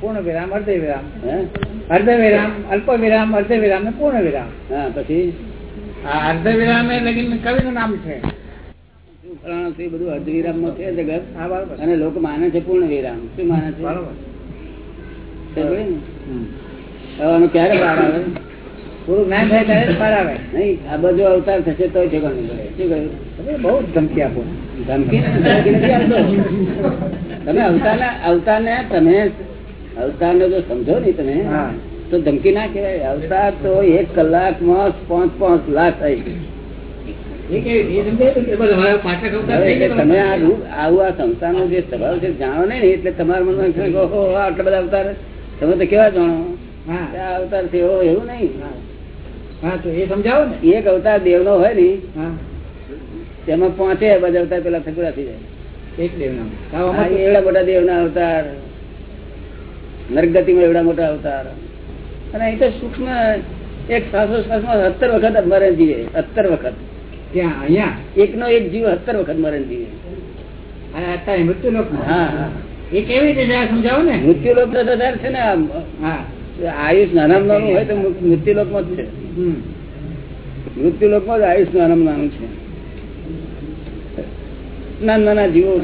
પૂર્ણ વિરામ અર્ધ વિરામ. અર્ધ વિરામ અલ્પ વિરામ અર્ધ વિરામ ને પૂર્ણ વિરામ. હા પછી? અર્ધ વિરામ એ લગીન કવિનું નામ છે. બધું અર્ધ વિરામમાં છે જગત? અને લોકો માને છે પૂર્ણ વિરામ. શું માને છે? બરોબર. સમજે ને? ક્યારે બહાર આવે? પૂરું જ્ઞાન થાય ત્યારે બહાર આવે. નહીં આ બધો અવતાર થશે તો ઠેકાણ નહીં શું કહ્યું? બહુ ધમકી આપો. ધમકી નથી આપતો. તમે અવતારના અવતારને તમે અવતારને જો સમજો ને તમે. તો ધમકી ના કહેવાય. અવતાર તો એક કલાકમાં પાંચ પાંચ લાખ થઈ બધું અવતાર ગયા તમે આ રૂપ આવું આ સંસારનો જે સ્વભાવ છે જાણો ને એટલે તમારા મનમાં આટલા બધા અવતાર તમે તો કેવા જાણો? અવતાર છે એવો નહીં. સમજાવો ને. એક અવતાર દેવ નો હોય ને તેમાં પાંચે બધા અવતાર પેલા થકડા થઈ જાય. એક દેવ ના એવડા મોટા દેવના અવતાર. નરગતિમાં એવડા મોટા અવતાર. અને અહીં તો સૂક્ષ્મ એક શ્વાસો શ્વાસમાં સત્તર વખત મરણ જીવે. સત્તર વખત. ત્યાં અહીંયા? એકનો એક જીવ સત્તર વખત મરણ જીવે. આ અત્યારે મૃત્યુ હા હા. એ કેવી રીતે સમજાવો ને? મૃત્યુ લોક છે ને હા. આયુષ નાનામાં નાનું હોય તો મૃત્યુ માં જ છે. મૃત્યુલોકમાં જ આયુષ નાનામાં નાનું છે. નાના નાના જીવો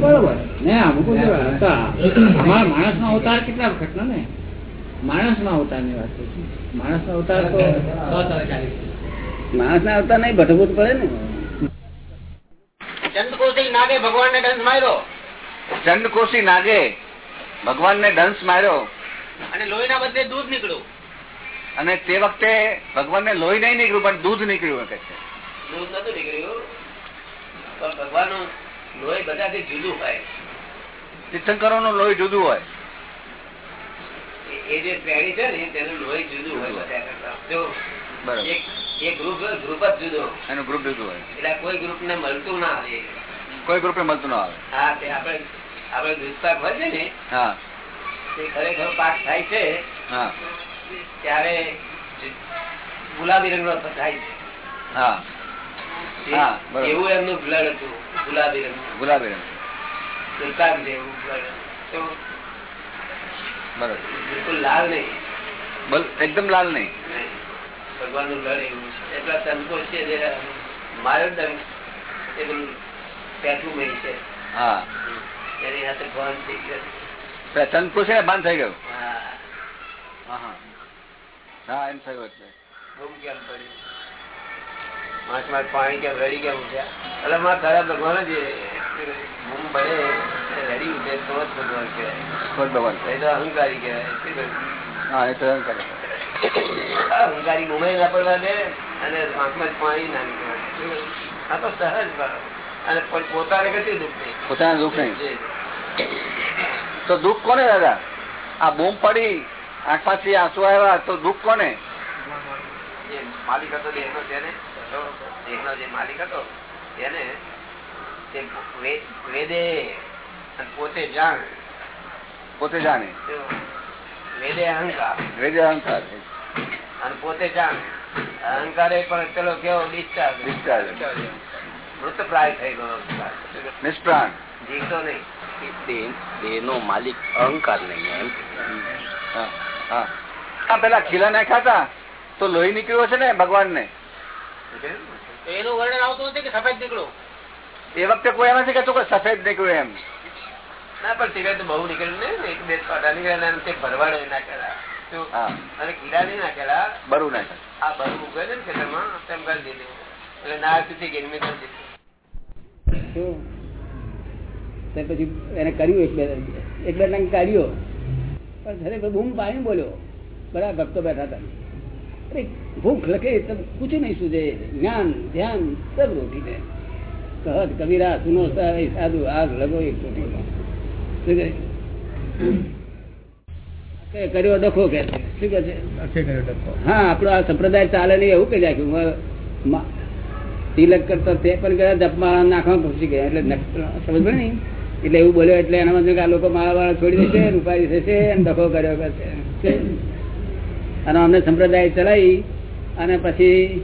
બરોબર. ને અમુક હતા. અમારા માણસ નો અવતાર કેટલા વખત ને માણસ ના? અવતારની વાત માણસ નો અવતાર તો માણસ ના અવતાર નહીં ભટકવું પડે ને. ચંદકોશી નાગે ભગવાન ને દંશ માર્યો. ચંદકોશી નાગે ભગવાન ને દંશ માર્યો. અને લોહી ના બદલે દૂધ નીકળ્યું. અને તે વખતે ભગવાન ને લોહી નહીં નીકળ્યું પણ દૂધ નીકળ્યું કે છે. દૂધ નતું નીકળ્યું. પણ ભગવાનનું લોહી બધાથી જુદું હોય. તીર્થંકરો નું લોહી જુદું હોય. એ- જે પ્રાણી છે ને તેનું લોહી જુદું હોય બધા એક એક ગ્રુપ ગ્રુપ જ જુદો. એનું ગ્રુપ જુદું હોય. એટલે કોઈ ગ્રુપ ને મળતું ના આવે. કોઈ ગ્રુપે મળતું ના આવે. હા તે આપડે હોય છે ને હા. તે ખરેખર પાક થાય છે હા. ત્યારે ગુલાબી રંગ નો થાય છે. હા. એવું એમનું બ્લડ હતું ગુલાબી રંગ. દુષ્પાક જેવું blood. બરોબર. બિલકુલ લાલ નહીં. એકદમ લાલ નહીં. ભગવાનનું એવું છે. એટલા છે જે એ છે. હા. એની સાથે ભાન થઈ ગયું પેલા ચંદકોશી ને બાંધ થઈ ગયું? હા. હા હા. હા એમ થયું એટલે. બહુ કેમ પડ્યું? પાંચ માસ પાણી કેમ રડી કેમ ઉઠ્યા. એટલે મારા તારા ભગવાન જ હું ભલે રડી ઉઠે તો જ ભગવાન કહેવાય. ભગવાન એ તો અહંકારી કહેવાય હા એ તો અહંકારી. અહંકારી બૂમે ના પડવા દે અને આંખમાં પાણી ના નીકળે. આ તો સહજ. અને પોતાને કશું દુઃખ નહીં. પોતાના દુઃખ નહીં. તો દુઃખ કોને દાદા? આ બૂમ પડી આંખમાંથી આંસુ આવ્યા તો દુઃખ કોને? માલિક હતો દેહનો તેને દેહનો જે માલિક હતો એને તે વેદે પોતે જાણ. પોતે જાણે. વેદે અહંકાર. વેદે અહંકાર. અને પોતે જાણ. અહંકારે પણ ચલો કેવો? ડિસ્ચાર્જ. ડિસ્ચાર્જ. મૃત પ્રાય થઈ ગયો નિષ્પ્રાણ. જીવતો નહીં. દેહનો માલિક અહંકાર નહીં એમ. હા હા. આ પેલા ખીલા નાખ્યા હતા તો લોહી નીકળ્યો છે ને ભગવાન ને એનું વર્ણન આવતું નથી કે સફેદ નીકળ્યું એ વખતે કોઈ એમ નથી કે સફેદ નીકળ્યું એમ. ના પણ તીરે બહુ નીકળ્યું ને. એક બે પાટા નીકળ્યા ભરવાડો નાખેલા અને કીડા નહીં નાખેલા બરું નાખે આ બરું ઉગે ને ખેતરમાં તેમ કરી દીધું. એટલે ના સુધી ગેરમી કરી દીધું. પછી એને કર્યું એક બે એક બે રંગ કાઢ્યો. પણ ઘરે બૂમ પાણી બોલ્યો બરાબર ભક્તો બેઠા હતા. ભૂખ લખે તો કુછ નહીં સુજે. જ્ઞાન ધ્યાન સબ રોટી દે સહજ કબીરા સુનો સાધુ આગ લગો એક? કે કર્યો ડખો કે શું કે છે? હા આપણો આ સંપ્રદાય ચાલે નહીં એવું કહી રાખ્યું તિલક કરતા તે પણ ગયા જપમાળા નાખવા ઘૂસી ગયા. એટલે સમજ પડે ને એટલે એવું બોલ્યો એટલે એના માટે કે આ લોકો માળા વાળા છોડી દેશે રૂપાઈ થશે અને ડખો કર્યો કરશે. અને અમને સંપ્રદાય ચલાવી અને પછી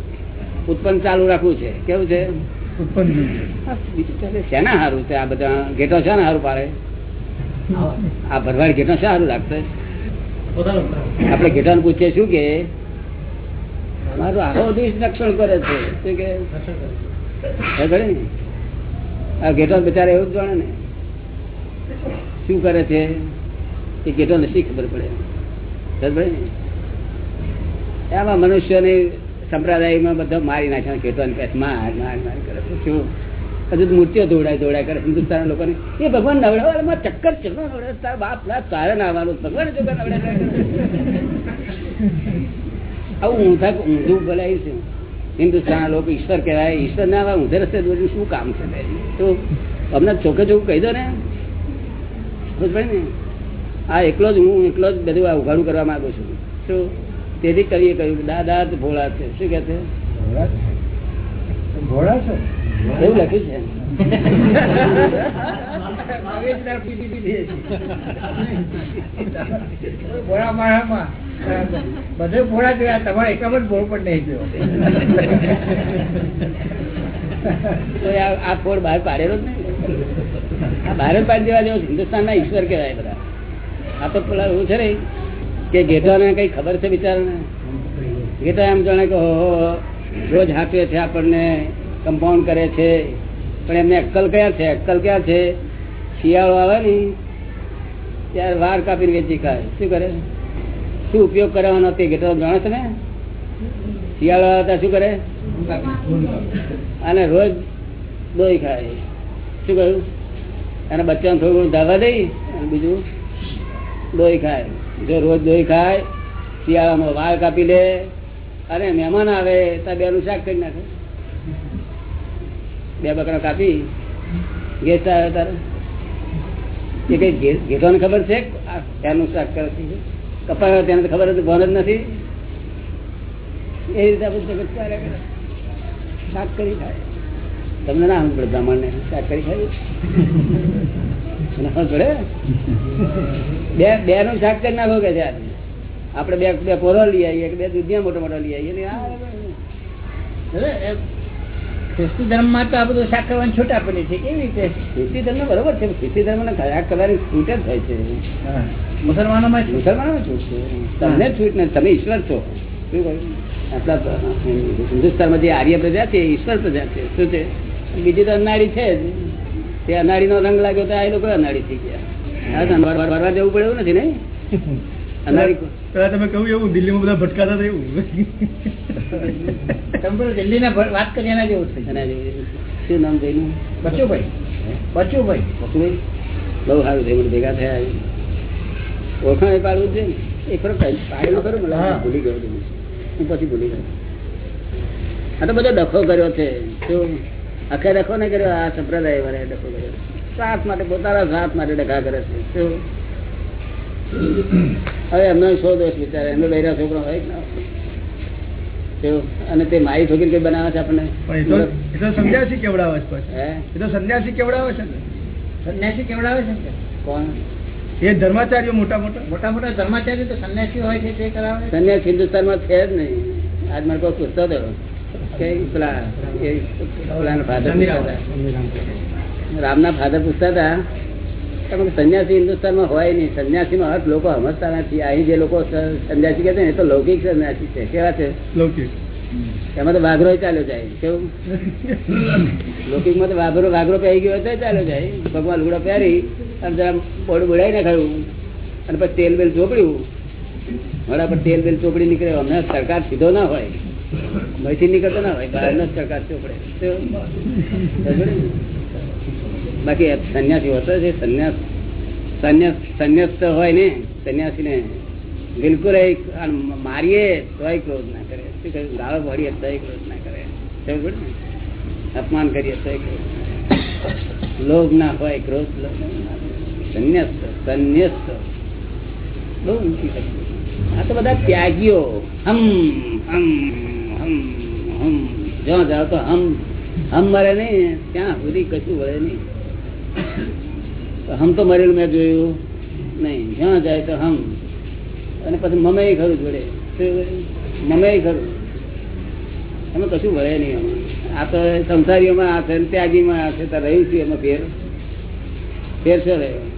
ઉત્પન્ન ચાલુ રાખવું છે. કેવું છે? શેના સારું છે? આ બધા ઘેટો છે ને સારું પાડે? આ ભરવાડ ઘેટા સારું લાગશે આપણે ઘેટાને પૂછીએ શું કે? મારું આખો દેશ રક્ષણ કરે છે. શું કે? આ ઘેટા બિચારા એવું જ જાણે ને. શું કરે છે? એ ઘેટો નથી ખબર પડે? ખબર પડે ને એમાં મનુષ્યને સંપ્રદાયમાં બધા મારી નાખ્યા ખેતવાન પેટ માર માર માર કરે. શું હજુ મૂર્તિઓ દોડાય દોડાય કરે. હિન્દુસ્તાન લોકોને, એ ભગવાન નવડાવે ચક્કર ચક્કર નવડે તારા બાપ ના તારે ના ભગવાન જો નવડે આવું ઊંધા, ઊંધું બોલાય છે. હિન્દુસ્તાન લોકો ઈશ્વર કહેવાય, ઈશ્વર ના આવા ઊંધે રસ્તે દોડ્યું શું કામ છે તો અમને ચોખ્ખે ચોખ્ખું કહી દો ને. સમજ ભાઈ ને? આ એકલો જ હું, એકલો જ બધું આ ઉઘાડું કરવા માંગુ છું. શું તેથી કવિએ કહ્યું દાદા જ ભોળા છે. શું કે છે? ભોળા છે? એવું લખ્યું છે. ભોળા માળામાં બધે ભોળા જોયા તમારે એકમ જ ભોળ પણ નહીં જોયો તો આ આ ફોડ બહાર પાડેલો જ નહીં. આ બહાર પાડી દેવા જેવો હિન્દુસ્તાનના ઈશ્વર કહેવાય બધા. આ તો પેલા એવું છે ને કે ઘેટાને કઈ ખબર છે બિચારાને? ઘેટા એમ જાણે કે રોજ હાંપે છે આપણને કમ્પાઉન્ડ કરે છે. પણ એમને અક્કલ કયા છે? અક્કલ ક્યાં છે? શિયાળો આવે ને, ત્યારે વાર કાપીને વેચી ખાય. શું કરે? શું ઉપયોગ કરવાનો તે ઘેટો જાણો ને? શિયાળો આવે ત્યારે શું કરે? અને રોજ દોઈ ખાય. શું કહ્યું? અને બચ્ચાને થોડું ઘણું ધાવા દઈ અને બીજું દોઈ ખાય. જો રોજ દોઈ ખાય, શિયાળામાં વાળ કાપી લે, અને મહેમાન આવે ત્યાં બેનું શાક કરી નાખે. બે બકરા કાપી, ગેસ્ટ આવે તારે. એ કઈ ઘેટવાની ખબર છે એનું શાક કરે છે? કપાય તેને ખબર હતી ભણ જ નથી. એ રીતે આપણે જગત ચાલ્યા. શાક કરી ખાય. તમને ના સમજ બ્રાહ્મણ ને શાક કરી ખાય? બે બે નું શાક કરી નાખો કે છે આજે. બે બે પોરો લઈ આવીએ કે બે દુધિયા મોટા મોટા લઈ આવીએ. ખ્રિસ્તી ધર્મમાં તો આ બધું શાક કરવાની છૂટ આપેલી છે. કેવી રીતે? ખ્રિસ્તી ધર્મ બરોબર છે ખ્રિસ્તી ધર્મ ને કરવાની છૂટ જ થાય છે. મુસલમાનો માં મુસલમાનો છૂટ છે. તમને છૂટ ને તમે ઈશ્વર છો. શું કહ્યું? આપણા હિન્દુસ્તાનમાં જે આર્ય પ્રજા છે ઈશ્વર પ્રજા છે. શું છે? બીજી તો અનાળી છે જ. તે અનાળી નો રંગ લાગ્યો તો આ લોકો અનાળી થઈ ગયા. વાર જવું પડે એવું નથી ને? અનાળી પેલા તમે કહ્યું એવું દિલ્હીમાં બધા ભટકાતા એવું. તમે પેલું વાત કરી એના જેવું થઈ એના જેવું. શું નામ થયું બચુભાઈ. બચુભાઈ. બસુભાઈ બહુ સારું થયું ભેગા થયા ઓળખાણ એ પાડવું છે એક ફરક પાડેલો ખરો મને હા. ભૂલી ગયો. હું પછી ભૂલી ગયો. આ તો બધો ડખો કર્યો છે. શું આખે ડખો નહીં કર્યો આ સંપ્રદાય વાળા ડખો કર્યો. સાથ માટે પોતાના સાથ માટે ડખા કરે છે. હવે એમનો શો દોષ બિચારા એમનો બૈરા છોકરો હોય ના અને તે મારી છોકરી કઈ બનાવે છે આપણને? એ તો સંન્યાસી કેવડાવે છે એ તો સંન્યાસી કેવડાવે છે? ને સંન્યાસી કેવડાવે છે ને કોણ? એ ધર્માચાર્યો મોટા મોટા. મોટા મોટા ધર્માચાર્ય તો સંન્યાસી હોય છે તે કરાવે? સંન્યાસ હિન્દુસ્તાનમાં છે જ નહીં. આજ મારે કોઈ પૂછતો હતો રામના ફાધર પૂછતા હતા કે સંન્યાસી હિન્દુસ્તાનમાં હોય નહીં. સંન્યાસી નો અર્થ લોકો સમજતા નથી. અહીં જે લોકો સંન્યાસી કહે છે ને એ તો લૌકિક સંન્યાસી છે. કેવા છે? લૌકિક. એમાં તો વાઘરો ચાલ્યો જાય. કેવું? લૌકિકમાં તો વાઘરો વાઘરો પહેરી ગયો તો ચાલ્યો જાય. ભગવાન લુગડો પહેરી અને જરા બોડું બોડાઈ નાખાયું અને પછી તેલ બેલ ચોપડ્યું. વડા પર તેલ બેલ ચોપડી નીકળે. અમને સરકાર સીધો ના હોય. મહીથી નીકળતો ના હોય બહાર નો સમજ્યો ને? બાકી સંન્યાસી હોતો છે, સંન્યાસ સંન્યાસ સંન્યાસ તો હોય ને સંન્યાસી ને બિલકુલ મારીએ તોય ક્રોધ ના કરે. શું કહ્યું? ગાળો ભરીએ તોય ક્રોધ ના કરે? અપમાન કરીએ તોય ક્રોધ લોભ ના હોય, ક્રોધ લોભ ના સંન્યાસ સંન્યાસ બહુ ઊંચી આ તો બધા ત્યાગીઓ. હમ હમ. હમ ત્યાં અને પછી મમે ખરું જોડે. મમે ખરું. એમાં કશું વળે નહીં આમાં. આ તો સંસારીઓમાં આ છે ત્યાગીમાં આ છે, તો રહ્યું છે એમાં ફેર. ફેર છે રહ્યો